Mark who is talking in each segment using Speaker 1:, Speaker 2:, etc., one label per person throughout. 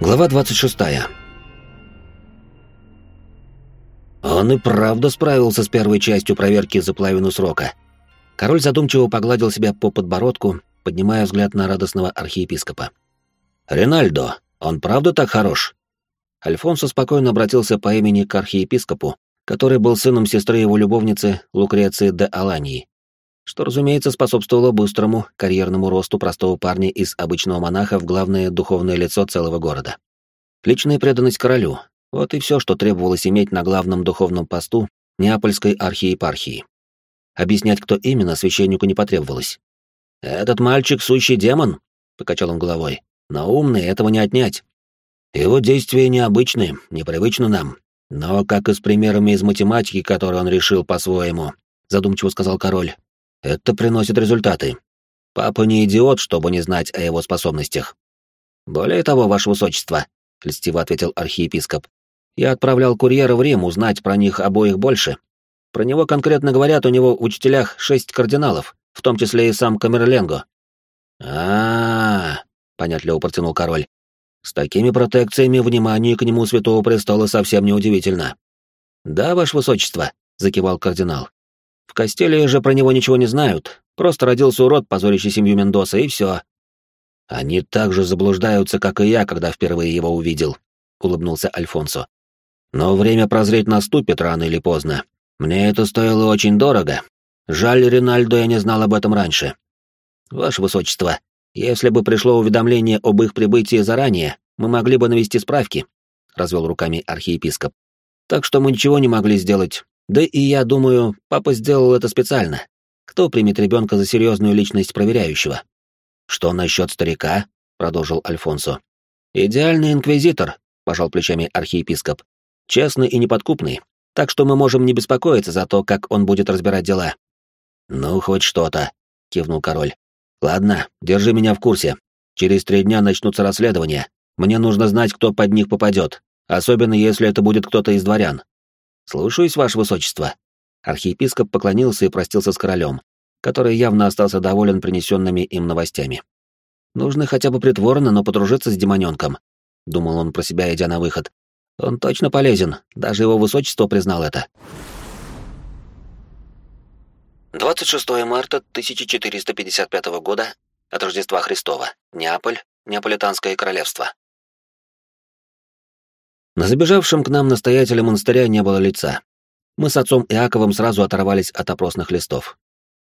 Speaker 1: Глава 26. Он и правда справился с первой частью проверки за половину срока. Король задумчиво погладил себя по подбородку, поднимая взгляд на радостного архиепископа. «Ринальдо, он правда так хорош?» Альфонсо спокойно обратился по имени к архиепископу, который был сыном сестры его любовницы Лукреции де Алании, что, разумеется, способствовало быстрому карьерному росту простого парня из обычного монаха в главное духовное лицо целого города. Личная преданность королю — вот и все, что требовалось иметь на главном духовном посту Неапольской архиепархии. Объяснять, кто именно, священнику не потребовалось. «Этот мальчик — сущий демон», — покачал он головой. «Но умный, этого не отнять. Его действия необычны, непривычны нам. Но, как и с примерами из математики, которые он решил по-своему, задумчиво сказал король, это приносит результаты. Папа не идиот, чтобы не знать о его способностях. Более того, ваше высочество, льстиво ответил архиепископ, я отправлял курьера в Рим узнать про них обоих больше. Про него конкретно говорят, у него в учителях шесть кардиналов, в том числе и сам Камерленго. А, -а, -а понятливо протянул король. С такими протекциями внимание к нему Святого Престола совсем неудивительно. Да, ваше высочество, закивал кардинал. В Костеле же про него ничего не знают. Просто родился урод, позорящий семью Мендоса, и все. Они так же заблуждаются, как и я, когда впервые его увидел, улыбнулся Альфонсо. Но время прозреть наступит рано или поздно. Мне это стоило очень дорого. Жаль, Ринальдо, я не знал об этом раньше. Ваше высочество, если бы пришло уведомление об их прибытии заранее, мы могли бы навести справки, развел руками архиепископ. Так что мы ничего не могли сделать. Да и я думаю, папа сделал это специально. Кто примет ребенка за серьезную личность проверяющего? Что насчет старика? продолжил Альфонсо. Идеальный инквизитор, пожал плечами архиепископ. Честный и неподкупный, так что мы можем не беспокоиться за то, как он будет разбирать дела. Ну, хоть что-то, кивнул король. Ладно, держи меня в курсе. Через три дня начнутся расследования. Мне нужно знать, кто под них попадет, особенно если это будет кто-то из дворян. «Слушаюсь, ваше высочество». Архиепископ поклонился и простился с королем, который явно остался доволен принесенными им новостями. «Нужно хотя бы притворно, но подружиться с демоненком», — думал он про себя, идя на выход. «Он точно полезен, даже его высочество признал это». 26 марта 1455 года от Рождества Христова. Неаполь, Неаполитанское королевство. На забежавшем к нам настоятеле монастыря не было лица. Мы с отцом Иаковом сразу оторвались от опросных листов.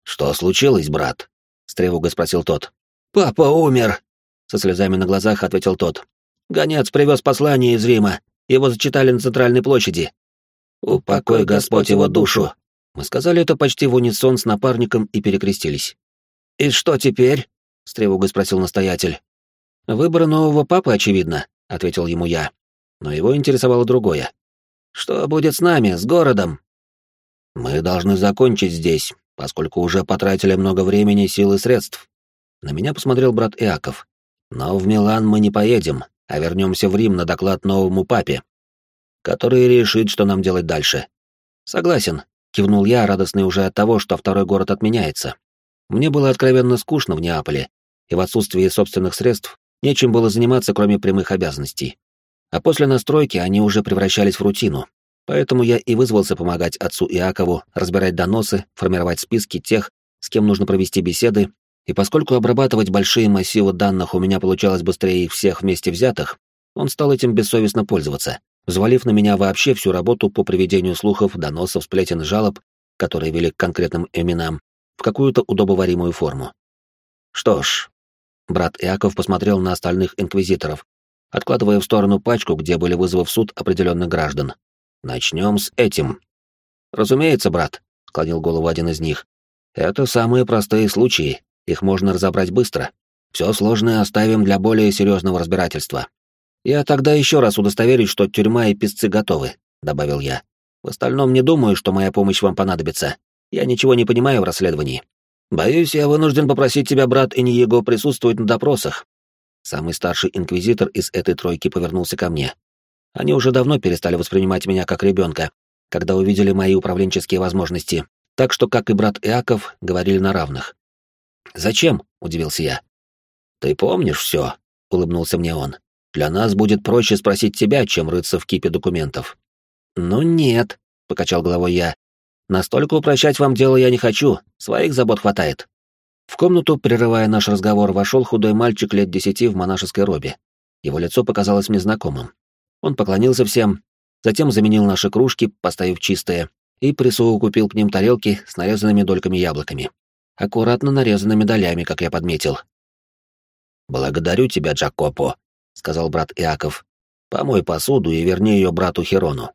Speaker 1: «Что случилось, брат?» — с тревогой спросил тот. «Папа умер!» — со слезами на глазах ответил тот. «Гонец привез послание из Рима. Его зачитали на центральной площади. Упокой Господь его душу!» Мы сказали это почти в унисон с напарником и перекрестились. «И что теперь?» — с тревогой спросил настоятель. «Выбор нового папы, очевидно», — ответил ему я но его интересовало другое. «Что будет с нами, с городом?» «Мы должны закончить здесь, поскольку уже потратили много времени, сил и средств». На меня посмотрел брат Иаков. «Но в Милан мы не поедем, а вернемся в Рим на доклад новому папе, который решит, что нам делать дальше». «Согласен», — кивнул я, радостный уже от того, что второй город отменяется. Мне было откровенно скучно в Неаполе, и в отсутствии собственных средств нечем было заниматься, кроме прямых обязанностей. А после настройки они уже превращались в рутину. Поэтому я и вызвался помогать отцу Иакову разбирать доносы, формировать списки тех, с кем нужно провести беседы, и поскольку обрабатывать большие массивы данных у меня получалось быстрее их всех вместе взятых, он стал этим бессовестно пользоваться, взвалив на меня вообще всю работу по приведению слухов, доносов, сплетен, жалоб, которые вели к конкретным именам, в какую-то удобоваримую форму. Что ж, брат Иаков посмотрел на остальных инквизиторов, откладывая в сторону пачку, где были вызовы в суд определенных граждан. Начнем с этим. Разумеется, брат, склонил голову один из них. Это самые простые случаи, их можно разобрать быстро. Все сложное оставим для более серьезного разбирательства. Я тогда еще раз удостоверюсь, что тюрьма и писцы готовы, добавил я. В остальном не думаю, что моя помощь вам понадобится. Я ничего не понимаю в расследовании. Боюсь, я вынужден попросить тебя, брат Иниего, присутствовать на допросах, Самый старший инквизитор из этой тройки повернулся ко мне. Они уже давно перестали воспринимать меня как ребенка, когда увидели мои управленческие возможности, так что, как и брат Иаков, говорили на равных. «Зачем?» — удивился я. «Ты помнишь все?» — улыбнулся мне он. Для нас будет проще спросить тебя, чем рыться в кипе документов». «Ну нет», — покачал головой я. «Настолько упрощать вам дело я не хочу, своих забот хватает». В комнату, прерывая наш разговор, вошел худой мальчик лет десяти в монашеской робе. Его лицо показалось мне знакомым. Он поклонился всем, затем заменил наши кружки, поставив чистые, и присовокупил к ним тарелки с нарезанными дольками яблоками. Аккуратно нарезанными долями, как я подметил. «Благодарю тебя, Джакопо», — сказал брат Иаков. «Помой посуду и верни ее брату Херону».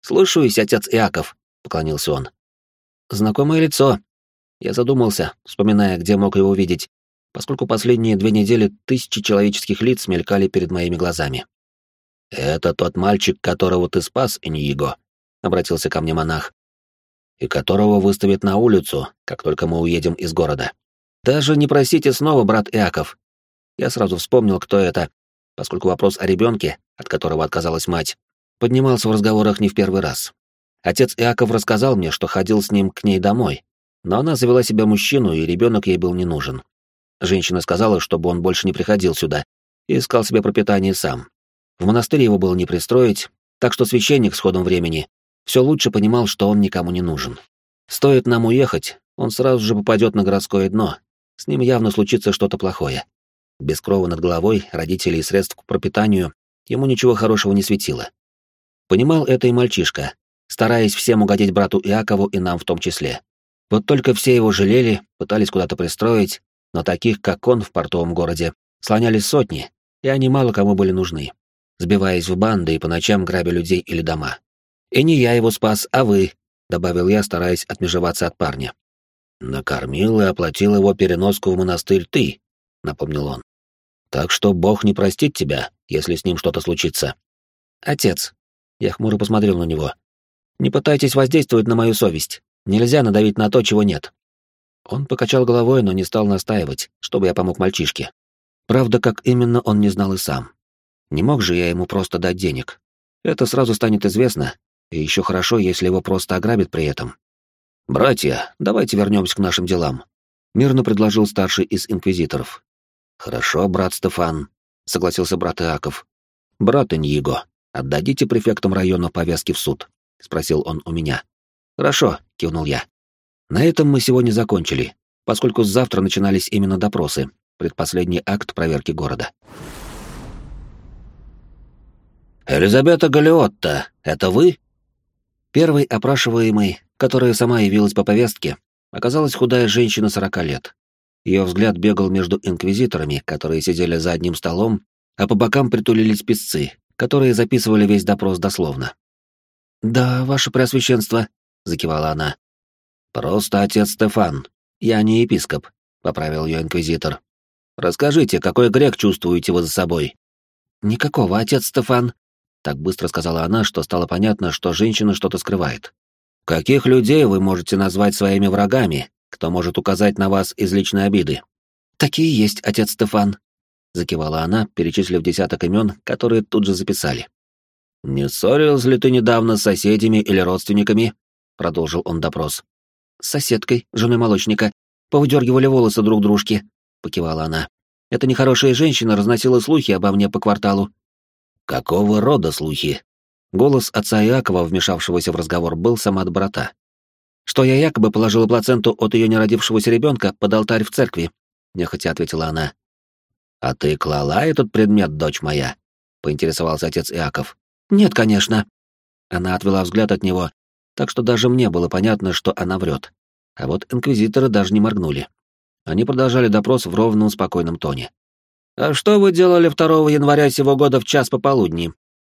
Speaker 1: «Слушаюсь, отец Иаков», — поклонился он. «Знакомое лицо». Я задумался, вспоминая, где мог его увидеть, поскольку последние две недели тысячи человеческих лиц мелькали перед моими глазами. «Это тот мальчик, которого ты спас, Иньиго», — обратился ко мне монах, «и которого выставят на улицу, как только мы уедем из города. Даже не просите снова, брат Иаков». Я сразу вспомнил, кто это, поскольку вопрос о ребенке, от которого отказалась мать, поднимался в разговорах не в первый раз. Отец Иаков рассказал мне, что ходил с ним к ней домой, но она завела себя мужчину, и ребенок ей был не нужен. Женщина сказала, чтобы он больше не приходил сюда и искал себе пропитание сам. В монастырь его было не пристроить, так что священник с ходом времени все лучше понимал, что он никому не нужен. Стоит нам уехать, он сразу же попадет на городское дно. С ним явно случится что-то плохое. Без крова над головой, родителей и средств к пропитанию ему ничего хорошего не светило. Понимал это и мальчишка, стараясь всем угодить брату Иакову и нам в том числе. Вот только все его жалели, пытались куда-то пристроить, но таких, как он в портовом городе, слонялись сотни, и они мало кому были нужны сбиваясь в банды и по ночам грабя людей или дома. «И не я его спас, а вы», — добавил я, стараясь отмежеваться от парня. «Накормил и оплатил его переноску в монастырь ты», — напомнил он. «Так что Бог не простит тебя, если с ним что-то случится». «Отец», — я хмуро посмотрел на него, — «не пытайтесь воздействовать на мою совесть. Нельзя надавить на то, чего нет». Он покачал головой, но не стал настаивать, чтобы я помог мальчишке. Правда, как именно, он не знал и сам. Не мог же я ему просто дать денег. Это сразу станет известно, и еще хорошо, если его просто ограбят при этом. «Братья, давайте вернемся к нашим делам», — мирно предложил старший из инквизиторов. «Хорошо, брат Стефан», — согласился брат Иаков. «Брат Иньего, отдадите префектам района повязки в суд», — спросил он у меня. «Хорошо», — кивнул я. На этом мы сегодня закончили, поскольку завтра начинались именно допросы, предпоследний акт проверки города. «Элизабета Галиотта, это вы?» Первый опрашиваемый, которая сама явилась по повестке, оказалась худая женщина сорока лет. Ее взгляд бегал между инквизиторами, которые сидели за одним столом, а по бокам притулились писцы, которые записывали весь допрос дословно. «Да, ваше преосвященство», — закивала она. «Просто отец Стефан. Я не епископ», — поправил ее инквизитор. «Расскажите, какой грех чувствуете вы за собой?» «Никакого, отец Стефан», так быстро сказала она, что стало понятно, что женщина что-то скрывает. «Каких людей вы можете назвать своими врагами, кто может указать на вас из личной обиды?» «Такие есть, отец Стефан», — закивала она, перечислив десяток имен, которые тут же записали. «Не ссорился ли ты недавно с соседями или родственниками?» — продолжил он допрос. «С соседкой, женой молочника. Повыдергивали волосы друг дружки», — покивала она. «Эта нехорошая женщина разносила слухи обо мне по кварталу, Какого рода слухи? Голос отца Иакова, вмешавшегося в разговор, был сама доброта. Что я якобы положила плаценту от ее неродившегося ребенка под алтарь в церкви, нехотя ответила она. А ты клала этот предмет, дочь моя? поинтересовался отец Иаков. Нет, конечно. Она отвела взгляд от него, так что даже мне было понятно, что она врет. А вот инквизиторы даже не моргнули. Они продолжали допрос в ровном, спокойном тоне. «А что вы делали 2 января сего года в час пополудни?»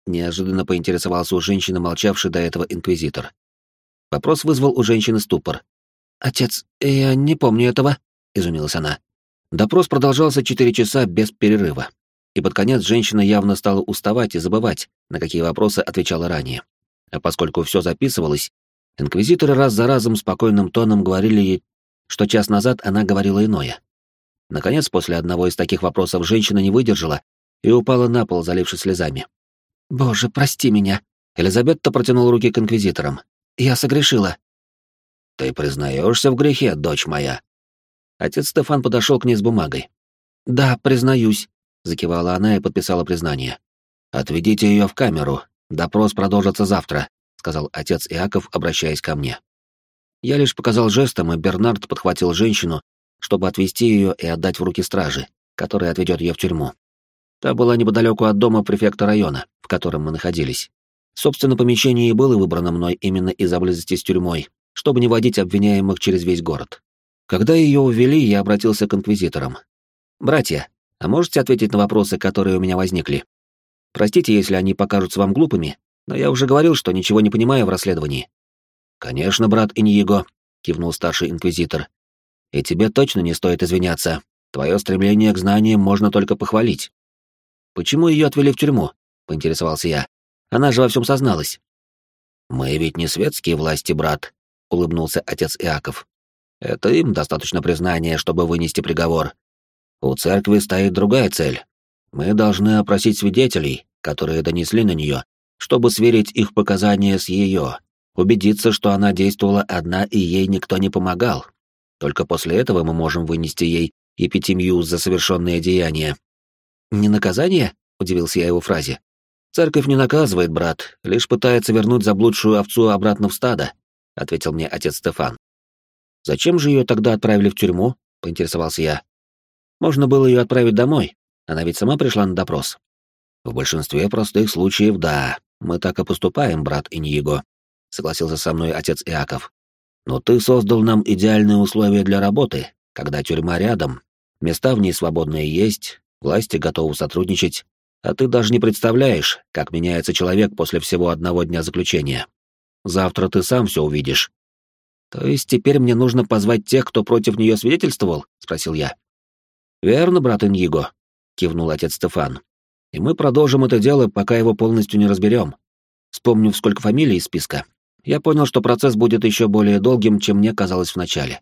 Speaker 1: Неожиданно поинтересовался у женщины, молчавшей до этого инквизитор. Вопрос вызвал у женщины ступор. «Отец, я не помню этого», — изумилась она. Допрос продолжался четыре часа без перерыва, и под конец женщина явно стала уставать и забывать, на какие вопросы отвечала ранее. А поскольку все записывалось, инквизиторы раз за разом спокойным тоном говорили ей, что час назад она говорила иное. Наконец, после одного из таких вопросов женщина не выдержала и упала на пол, залившись слезами. «Боже, прости меня!» Элизабетта протянула руки к инквизиторам. «Я согрешила». «Ты признаешься в грехе, дочь моя?» Отец Стефан подошел к ней с бумагой. «Да, признаюсь», — закивала она и подписала признание. Отведите ее в камеру. Допрос продолжится завтра, сказал отец Иаков, обращаясь ко мне. Я лишь показал жестом, и Бернард подхватил женщину, чтобы отвезти ее и отдать в руки стражи, которая отведет ее в тюрьму. Та была неподалеку от дома префекта района, в котором мы находились. Собственно, помещение и было выбрано мной именно из-за близости с тюрьмой, чтобы не водить обвиняемых через весь город. Когда ее увели, я обратился к инквизиторам. «Братья, а можете ответить на вопросы, которые у меня возникли? Простите, если они покажутся вам глупыми, но я уже говорил, что ничего не понимаю в расследовании». «Конечно, брат Иньего», — кивнул старший инквизитор. «И тебе точно не стоит извиняться. Твое стремление к знаниям можно только похвалить». «Почему ее отвели в тюрьму?» — поинтересовался я. «Она же во всем созналась». «Мы ведь не светские власти, брат», — улыбнулся отец Иаков. «Это им достаточно признания, чтобы вынести приговор. У церкви стоит другая цель. Мы должны опросить свидетелей, которые донесли на нее, чтобы сверить их показания с ее, убедиться, что она действовала одна и ей никто не помогал. Только после этого мы можем вынести ей эпитемию за совершенные деяния. «Не наказание?» — удивился я его фразе. «Церковь не наказывает, брат, лишь пытается вернуть заблудшую овцу обратно в стадо», — ответил мне отец Стефан. «Зачем же ее тогда отправили в тюрьму?» — поинтересовался я. «Можно было ее отправить домой. Она ведь сама пришла на допрос». «В большинстве простых случаев, да. Мы так и поступаем, брат Иньего», — согласился со мной отец Иаков. «Но ты создал нам идеальные условия для работы, когда тюрьма рядом, места в ней свободные есть, власти готовы сотрудничать, а ты даже не представляешь, как меняется человек после всего одного дня заключения. Завтра ты сам все увидишь». «То есть теперь мне нужно позвать тех, кто против нее свидетельствовал?» — спросил я. «Верно, брат Иньего», — кивнул отец Стефан. «И мы продолжим это дело, пока его полностью не разберем. Вспомнив, сколько фамилий из списка, я понял, что процесс будет еще более долгим, чем мне казалось вначале.